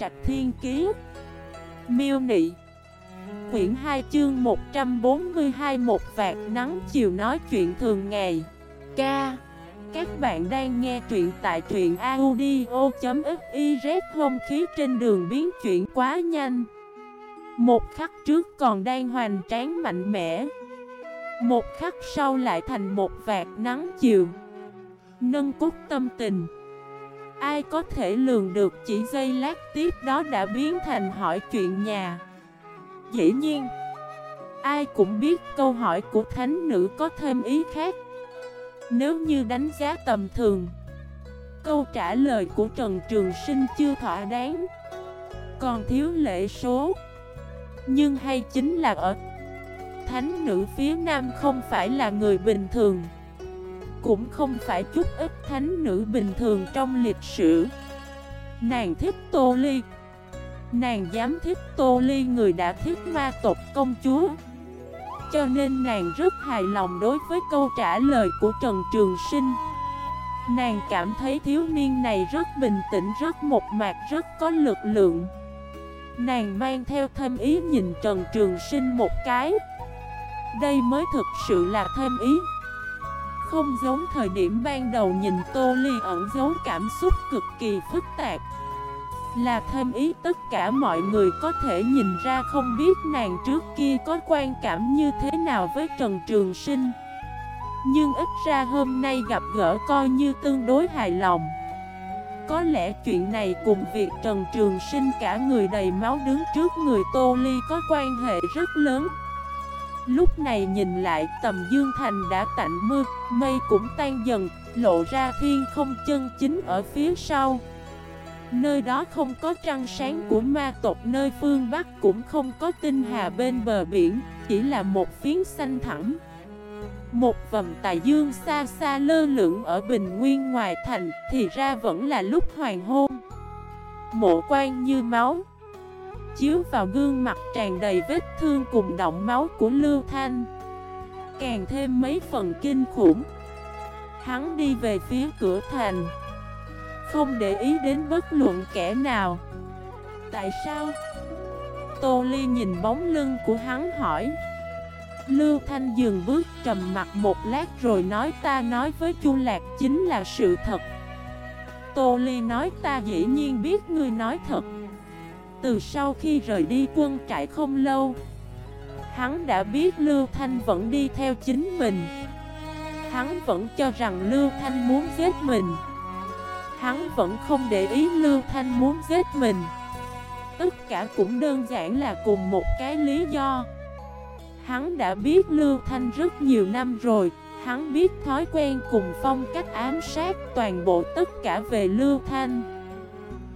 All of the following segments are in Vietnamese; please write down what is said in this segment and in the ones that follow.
Trạch Thiên Kiế Miêu Nị. Quyển 2 chương 142 Một vạt nắng chiều nói chuyện thường ngày. Ca. Các bạn đang nghe truyện tại truyện audio.xyz Không khí trên đường biến chuyển quá nhanh. Một khắc trước còn đang hoành tráng mạnh mẽ. Một khắc sau lại thành một vạt nắng chiều. Nâng cốt tâm tình. Ai có thể lường được chỉ giây lát tiếp đó đã biến thành hỏi chuyện nhà? Dĩ nhiên, Ai cũng biết câu hỏi của thánh nữ có thêm ý khác. Nếu như đánh giá tầm thường, Câu trả lời của Trần Trường Sinh chưa thỏa đáng. Còn thiếu lệ số, Nhưng hay chính là ở Thánh nữ phía nam không phải là người bình thường cũng không phải chút ít thánh nữ bình thường trong lịch sử. Nàng thích Tô Ly. Nàng dám thích Tô Ly người đã thích ma tộc công chúa. Cho nên nàng rất hài lòng đối với câu trả lời của Trần Trường Sinh. Nàng cảm thấy thiếu niên này rất bình tĩnh, rất một mạc, rất có lực lượng. Nàng mang theo thêm ý nhìn Trần Trường Sinh một cái. Đây mới thực sự là thêm ý không giống thời điểm ban đầu nhìn Tô Ly ẩn giấu cảm xúc cực kỳ phức tạp. Là thêm ý tất cả mọi người có thể nhìn ra không biết nàng trước kia có quan cảm như thế nào với Trần Trường Sinh. Nhưng ít ra hôm nay gặp gỡ coi như tương đối hài lòng. Có lẽ chuyện này cùng việc Trần Trường Sinh cả người đầy máu đứng trước người Tô Ly có quan hệ rất lớn. Lúc này nhìn lại tầm dương thành đã tạnh mưa, mây cũng tan dần, lộ ra thiên không chân chính ở phía sau. Nơi đó không có trăng sáng của ma tộc nơi phương Bắc cũng không có tinh hà bên bờ biển, chỉ là một phiến xanh thẳng. Một vầm tài dương xa xa lơ lửng ở bình nguyên ngoài thành thì ra vẫn là lúc hoàng hôn. Mộ quan như máu chiếu vào gương mặt tràn đầy vết thương cùng động máu của Lưu Thanh. Càng thêm mấy phần kinh khủng, Hắn đi về phía cửa thành. Không để ý đến bất luận kẻ nào. Tại sao? Tô Ly nhìn bóng lưng của hắn hỏi. Lưu Thanh dừng bước trầm mặt một lát rồi nói, ta nói với Chu Lạc chính là sự thật. Tô Ly nói, ta dĩ nhiên biết ngươi nói thật từ sau khi rời đi quân trại không lâu, Hắn đã biết Lưu Thanh vẫn đi theo chính mình. Hắn vẫn cho rằng Lưu Thanh muốn giết mình. Hắn vẫn không để ý Lưu Thanh muốn giết mình. Tất cả cũng đơn giản là cùng một cái lý do. Hắn đã biết Lưu Thanh rất nhiều năm rồi. Hắn biết thói quen cùng phong cách ám sát toàn bộ tất cả về Lưu Thanh.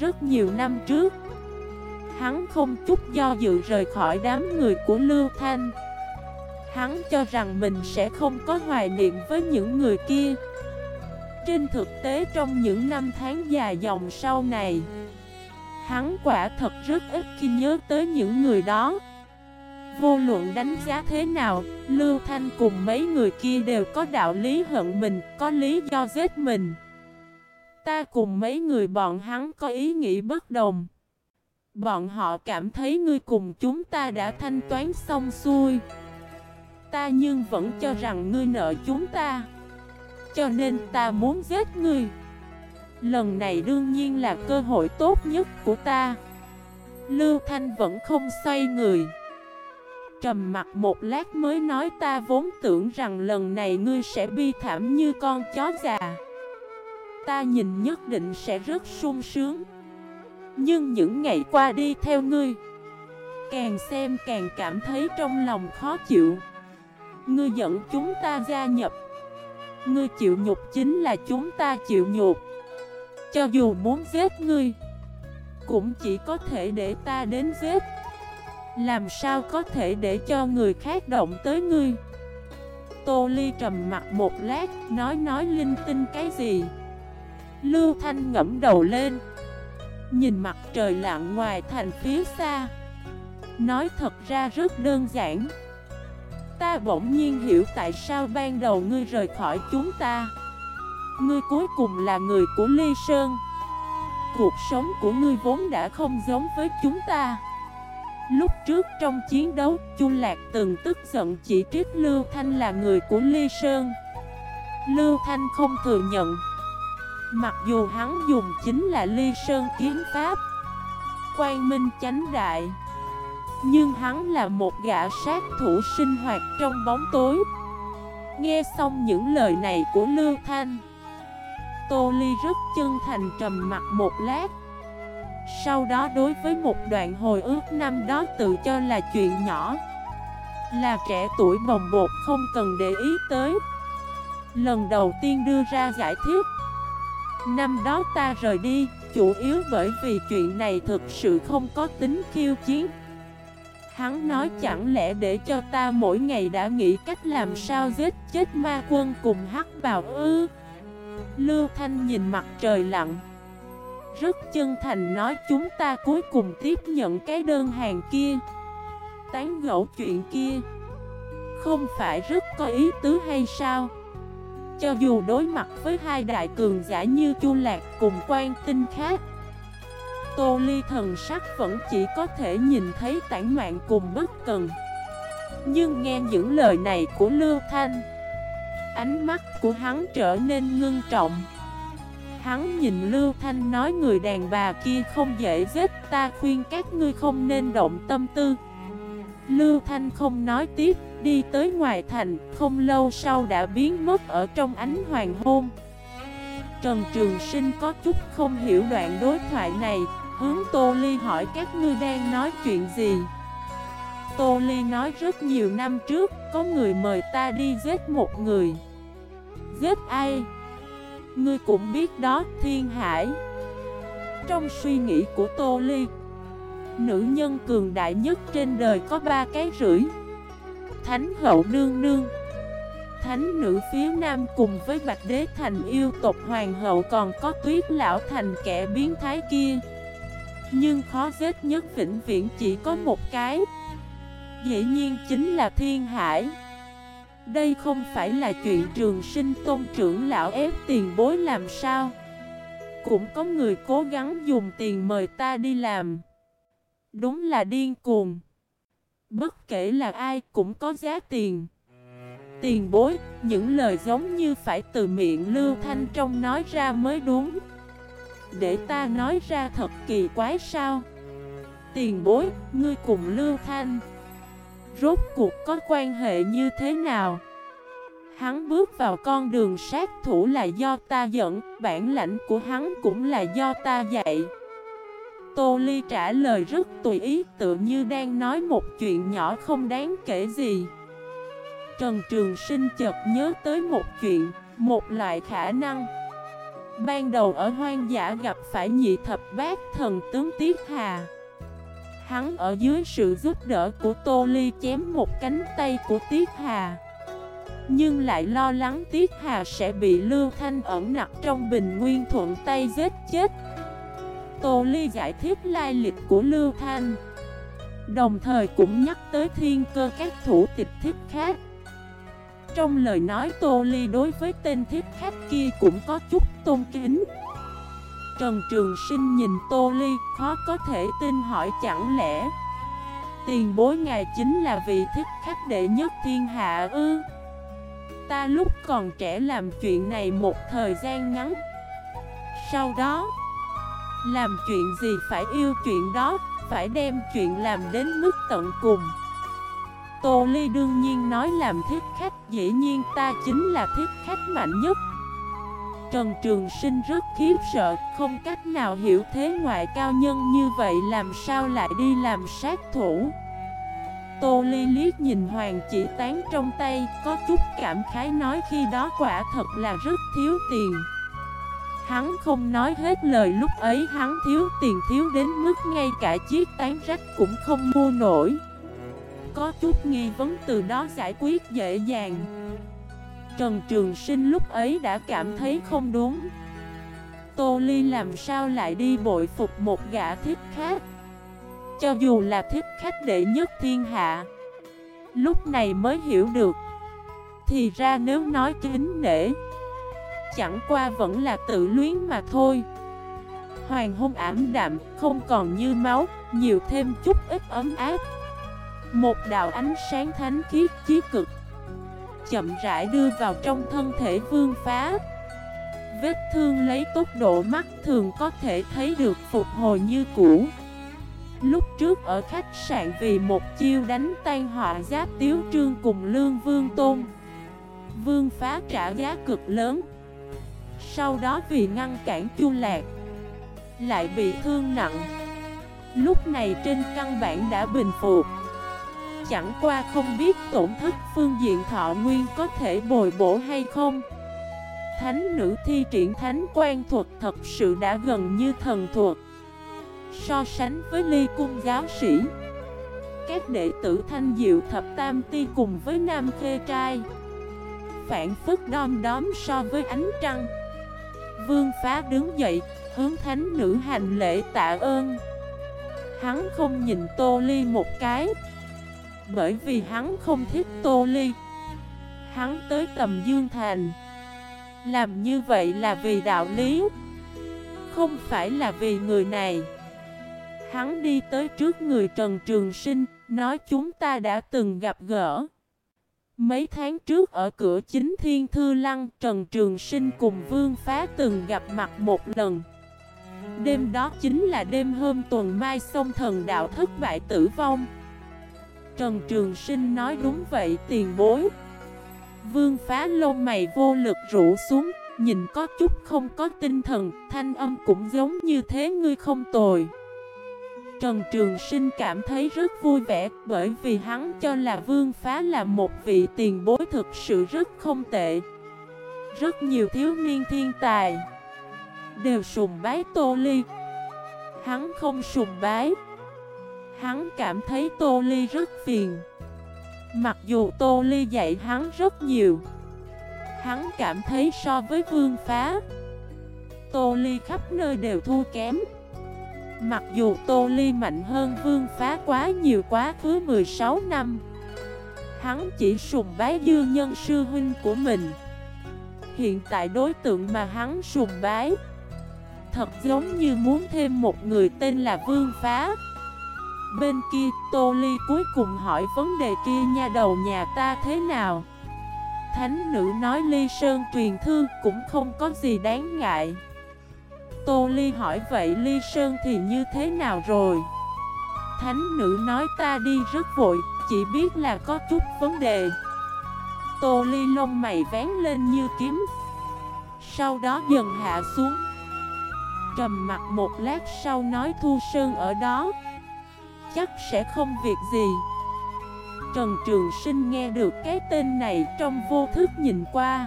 Rất nhiều năm trước Hắn không chút do dự rời khỏi đám người của Lưu Thanh. Hắn cho rằng mình sẽ không có hoài niệm với những người kia. Trên thực tế trong những năm tháng dài dòng sau này Hắn quả thật rất ít khi nhớ tới những người đó. Vô luận đánh giá thế nào, Lưu Thanh cùng mấy người kia đều có đạo lý hận mình, có lý do giết mình. Ta cùng mấy người bọn hắn có ý nghĩ bất đồng. Bọn họ cảm thấy ngươi cùng chúng ta đã thanh toán xong xuôi. Ta nhưng vẫn cho rằng ngươi nợ chúng ta. Cho nên ta muốn giết ngươi. Lần này đương nhiên là cơ hội tốt nhất của ta. Lưu Thanh vẫn không xoay người. Trầm mặt một lát mới nói ta vốn tưởng rằng lần này ngươi sẽ bi thảm như con chó già. Ta nhìn nhất định sẽ rất sung sướng nhưng những ngày qua đi theo ngươi, Càng xem càng cảm thấy trong lòng khó chịu. Ngươi dẫn chúng ta gia nhập. Ngươi chịu nhục chính là chúng ta chịu nhục. Cho dù muốn giết ngươi, Cũng chỉ có thể để ta đến giết. Làm sao có thể để cho người khác động tới ngươi? Tô Ly trầm mặt một lát, Nói nói linh tinh cái gì? Lưu Thanh ngẫm đầu lên. Nhìn mặt trời lặng ngoài thành phía xa. Nói thật ra rất đơn giản. Ta bỗng nhiên hiểu tại sao ban đầu ngươi rời khỏi chúng ta. Ngươi cuối cùng là người của Ly Sơn. Cuộc sống của ngươi vốn đã không giống với chúng ta. Lúc trước trong chiến đấu, Chu Lạc từng tức giận chỉ trích Lưu Thanh là người của Ly Sơn. Lưu Thanh không thừa nhận. Mặc dù hắn dùng chính là Ly Sơn kiếm pháp, Quang Minh chánh đại, Nhưng hắn là một gã sát thủ sinh hoạt trong bóng tối. Nghe xong những lời này của Lưu Thanh, Tô Ly rất chân thành trầm mặt một lát. Sau đó đối với một đoạn hồi ước năm đó tự cho là chuyện nhỏ, Là trẻ tuổi bồng bột không cần để ý tới. Lần đầu tiên đưa ra giải thích Năm đó ta rời đi, Chủ yếu bởi vì chuyện này thực sự không có tính khiêu chiến. Hắn nói chẳng lẽ để cho ta mỗi ngày đã nghĩ cách làm sao giết chết ma quân cùng hắc bào ư? Lưu Thanh nhìn mặt trời lặng Rất chân thành nói chúng ta cuối cùng tiếp nhận cái đơn hàng kia. Tán gẫu chuyện kia. Không phải rất có ý tứ hay sao? Cho dù đối mặt với hai đại cường giả như Chu Lạc cùng quan tinh khác, Tô Ly thần sắc vẫn chỉ có thể nhìn thấy tản mạng cùng bất cần Nhưng nghe những lời này của Lưu Thanh, Ánh mắt của hắn trở nên ngưng trọng. Hắn nhìn Lưu Thanh nói người đàn bà kia không dễ giết, Ta khuyên các ngươi không nên động tâm tư. Lưu Thanh không nói tiếp. Đi tới ngoài thành, Không lâu sau đã biến mất ở trong ánh hoàng hôn. Trần Trường Sinh có chút không hiểu đoạn đối thoại này, Hướng Tô Ly hỏi các ngươi đang nói chuyện gì. Tô Ly nói rất nhiều năm trước, Có người mời ta đi giết một người. Giết ai? Ngươi cũng biết đó, Thiên Hải. Trong suy nghĩ của Tô Ly, Nữ nhân cường đại nhất trên đời có ba cái rưỡi. Thánh hậu nương nương. Thánh nữ phía nam cùng với Bạch Đế Thành yêu tộc hoàng hậu còn có tuyết lão thành kẻ biến thái kia. Nhưng khó vết nhất vĩnh viễn chỉ có một cái. Dĩ nhiên chính là Thiên Hải. Đây không phải là chuyện trường sinh tôn trưởng lão ép tiền bối làm sao. Cũng có người cố gắng dùng tiền mời ta đi làm. Đúng là điên cuồng. Bất kể là ai cũng có giá tiền. Tiền bối, những lời giống như phải từ miệng Lưu Thanh Trong nói ra mới đúng. Để ta nói ra thật kỳ quái sao? Tiền bối, ngươi cùng Lưu Thanh Rốt cuộc có quan hệ như thế nào? Hắn bước vào con đường sát thủ là do ta dẫn Bản lãnh của hắn cũng là do ta dạy. Tô Ly trả lời rất tùy ý tự như đang nói một chuyện nhỏ không đáng kể gì. Trần Trường Sinh chợt nhớ tới một chuyện, một loại khả năng. Ban đầu ở hoang dã gặp phải nhị thập bát thần tướng Tiết Hà. Hắn ở dưới sự giúp đỡ của Tô Ly chém một cánh tay của Tiết Hà. Nhưng lại lo lắng Tiết Hà sẽ bị Lưu Thanh ẩn nặc trong bình nguyên thuận tay giết chết. Tô Ly giải thích lai lịch của Lưu Thanh. Đồng thời cũng nhắc tới thiên cơ các thủ tịch thiết khác. Trong lời nói, Tô Ly đối với tên thiết khách kia cũng có chút tôn kính. Trần Trường Sinh nhìn Tô Ly, khó có thể tin hỏi chẳng lẽ, Tiền bối ngài chính là vị thích khách đệ nhất thiên hạ ư? Ta lúc còn trẻ làm chuyện này một thời gian ngắn. Sau đó làm chuyện gì phải yêu chuyện đó, Phải đem chuyện làm đến mức tận cùng. Tô Ly đương nhiên nói làm thiết khách, Dĩ nhiên ta chính là thiết khách mạnh nhất. Trần Trường Sinh rất khiếp sợ, Không cách nào hiểu thế ngoại cao nhân như vậy Làm sao lại đi làm sát thủ. Tô Ly liếc nhìn hoàng chỉ tán trong tay, Có chút cảm khái nói khi đó quả thật là rất thiếu tiền. Hắn không nói hết lời lúc ấy hắn thiếu tiền thiếu đến mức ngay cả chiếc tán rách cũng không mua nổi. Có chút nghi vấn từ đó giải quyết dễ dàng. Trần Trường Sinh lúc ấy đã cảm thấy không đúng. Tô Ly làm sao lại đi bội phục một gã thích khách? Cho dù là thích khách đệ nhất thiên hạ, Lúc này mới hiểu được. Thì ra nếu nói kính nể Chẳng qua vẫn là tự luyến mà thôi. Hoàng hôn ảm đạm, không còn như máu, nhiều thêm chút ít ấm áp. Một đạo ánh sáng thánh khiết chí cực Chậm rãi đưa vào trong thân thể vương phá. Vết thương lấy tốc độ mắt thường có thể thấy được phục hồi như cũ. Lúc trước ở khách sạn vì một chiêu đánh tan họa giáp tiếu trương cùng lương vương tôn Vương phá trả giá cực lớn. Sau đó vì ngăn cản chu lạc, Lại bị thương nặng. Lúc này trên căn bản đã bình phục. Chẳng qua không biết tổn thất phương diện thọ nguyên có thể bồi bổ hay không. Thánh nữ thi triển thánh quan thuật thật sự đã gần như thần thuật. So sánh với ly cung giáo sĩ, Các đệ tử thanh diệu thập tam ti cùng với nam khê trai, Phản phức đom đóm so với ánh trăng. Vương phá đứng dậy, Hướng thánh nữ hành lễ tạ ơn. Hắn không nhìn Tô Ly một cái, Bởi vì hắn không thích Tô Ly. Hắn tới tầm Dương Thành. Làm như vậy là vì đạo lý, Không phải là vì người này. Hắn đi tới trước người Trần Trường Sinh, Nói chúng ta đã từng gặp gỡ. Mấy tháng trước ở cửa chính Thiên Thư Lăng, Trần Trường Sinh cùng Vương Phá từng gặp mặt một lần. Đêm đó chính là đêm hôm tuần mai sông thần đạo thất bại tử vong. Trần Trường Sinh nói đúng vậy, tiền bối. Vương phá lông mày vô lực rũ xuống, Nhìn có chút không có tinh thần, Thanh âm cũng giống như thế, ngươi không tồi. Trần Trường Sinh cảm thấy rất vui vẻ Bởi vì hắn cho là Vương phá là một vị tiền bối thực sự rất không tệ. Rất nhiều thiếu niên thiên tài Đều sùng bái Tô Ly. Hắn không sùng bái. Hắn cảm thấy Tô Ly rất phiền. Mặc dù Tô Ly dạy hắn rất nhiều, Hắn cảm thấy so với vương phá, Tô Ly khắp nơi đều thua kém. Mặc dù Tô Ly mạnh hơn vương phá quá nhiều quá khứ 16 năm, Hắn chỉ sùng bái dư nhân sư huynh của mình. Hiện tại đối tượng mà hắn sùng bái, Thật giống như muốn thêm một người tên là Vương Phá. Bên kia, Tô Ly cuối cùng hỏi vấn đề kia nha, đầu nhà ta thế nào? Thánh nữ nói, Ly Sơn truyền thư cũng không có gì đáng ngại. Tô Ly hỏi, vậy Ly Sơn thì như thế nào rồi? Thánh nữ nói, ta đi rất vội, Chỉ biết là có chút vấn đề. Tô Ly lông mày vén lên như kiếm. Sau đó dần hạ xuống. Trầm mặt một lát sau nói, Thu Sơn ở đó. Chắc sẽ không việc gì. Trần Trường Sinh nghe được cái tên này trong vô thức nhìn qua.